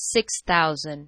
six thousand.